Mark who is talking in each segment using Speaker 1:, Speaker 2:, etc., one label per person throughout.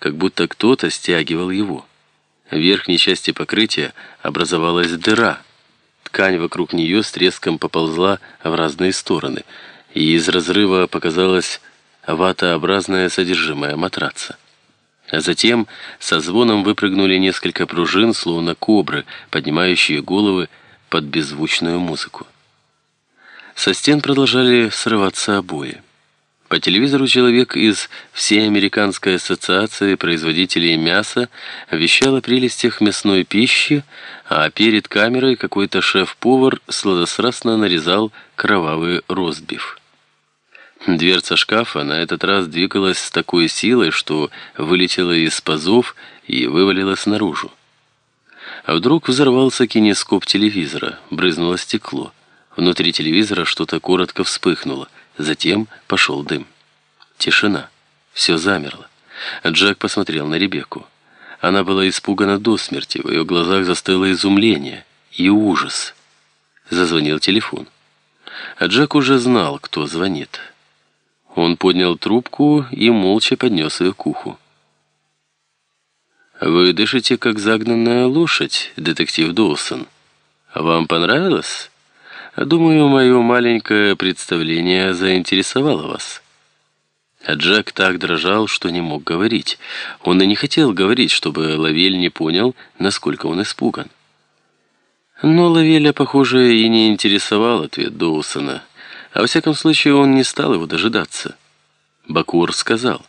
Speaker 1: как будто кто-то стягивал его. В верхней части покрытия образовалась дыра. Ткань вокруг нее с треском поползла в разные стороны, и из разрыва показалось ватообразное содержимое матраца. А затем со звоном выпрыгнули несколько пружин, словно кобры, поднимающие головы под беззвучную музыку. Со стен продолжали срываться обои. По телевизору человек из Всей Американской ассоциации производителей мяса вещал о прелестях мясной пищи, а перед камерой какой-то шеф-повар сладострастно нарезал кровавый ростбиф. Дверца шкафа на этот раз двигалась с такой силой, что вылетела из пазов и вывалилась наружу. А вдруг взорвался кинескоп телевизора, брызнуло стекло. Внутри телевизора что-то коротко вспыхнуло, затем пошел дым. Тишина. Все замерло. Джек посмотрел на Ребекку. Она была испугана до смерти, в ее глазах застыло изумление и ужас. Зазвонил телефон. Джек уже знал, кто звонит. Он поднял трубку и молча поднес ее к уху. «Вы дышите, как загнанная лошадь, детектив Доусон. Вам понравилось? Думаю, мое маленькое представление заинтересовало вас». А Джек так дрожал, что не мог говорить. Он и не хотел говорить, чтобы Лавель не понял, насколько он испуган. Но Лавеля, похоже, и не интересовал ответ Доусона. А во всяком случае, он не стал его дожидаться. Бакур сказал,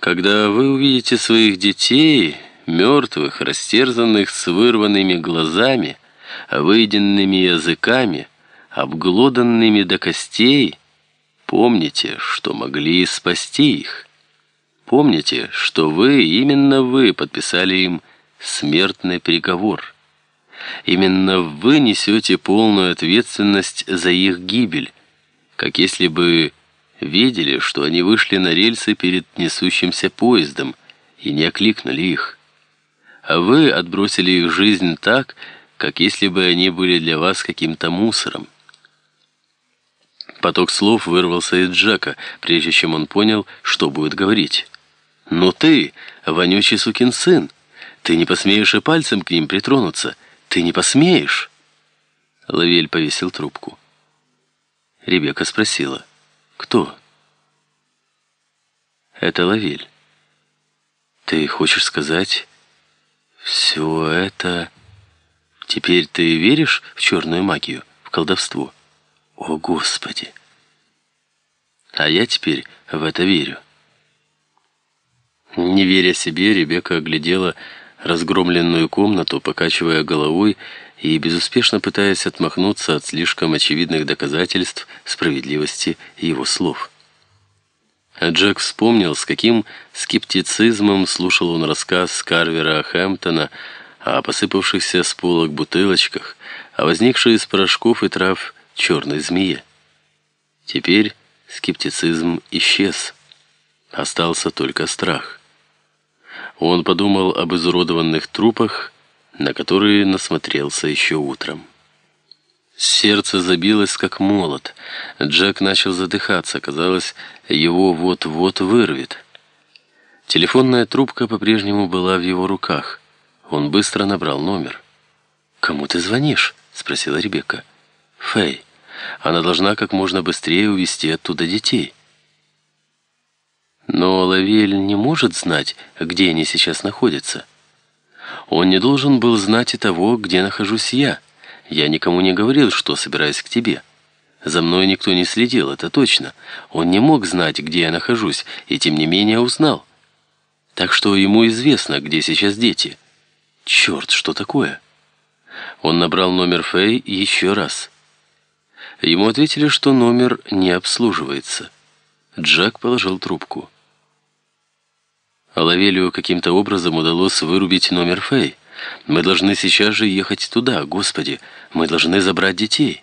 Speaker 1: «Когда вы увидите своих детей, мертвых, растерзанных с вырванными глазами, выеденными языками, обглоданными до костей, помните, что могли спасти их. Помните, что вы, именно вы, подписали им смертный приговор». Именно вы несете полную ответственность за их гибель, как если бы видели, что они вышли на рельсы перед несущимся поездом и не окликнули их. А вы отбросили их жизнь так, как если бы они были для вас каким-то мусором. Поток слов вырвался из Джека, прежде чем он понял, что будет говорить. «Но ты, вонючий сукин сын, ты не посмеешь и пальцем к ним притронуться». «Ты не посмеешь?» Лавель повесил трубку. Ребекка спросила. «Кто?» «Это Лавель. Ты хочешь сказать, все это... Теперь ты веришь в черную магию, в колдовство? О, Господи!» «А я теперь в это верю». Не веря себе, Ребекка оглядела разгромленную комнату, покачивая головой и безуспешно пытаясь отмахнуться от слишком очевидных доказательств справедливости его слов. Джек вспомнил, с каким скептицизмом слушал он рассказ Карвера Хэмптона о посыпавшихся с полок бутылочках, о возникшей из порошков и трав черной змее. Теперь скептицизм исчез. Остался только страх. Он подумал об изуродованных трупах, на которые насмотрелся еще утром. Сердце забилось, как молот. Джек начал задыхаться. Казалось, его вот-вот вырвет. Телефонная трубка по-прежнему была в его руках. Он быстро набрал номер. «Кому ты звонишь?» — спросила Ребекка. «Фэй. Она должна как можно быстрее увезти оттуда детей». Но Лавель не может знать, где они сейчас находятся. Он не должен был знать и того, где нахожусь я. Я никому не говорил, что собираюсь к тебе. За мной никто не следил, это точно. Он не мог знать, где я нахожусь, и тем не менее узнал. Так что ему известно, где сейчас дети. Черт, что такое? Он набрал номер Фэй еще раз. Ему ответили, что номер не обслуживается. Джек положил трубку. Лавелию каким-то образом удалось вырубить номер Фэй. Мы должны сейчас же ехать туда, Господи. Мы должны забрать детей.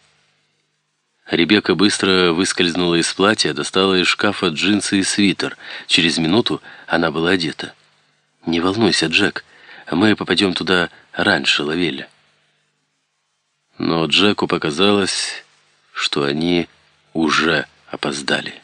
Speaker 1: Ребекка быстро выскользнула из платья, достала из шкафа джинсы и свитер. Через минуту она была одета. «Не волнуйся, Джек, мы попадем туда раньше Лавеля». Но Джеку показалось, что они уже опоздали.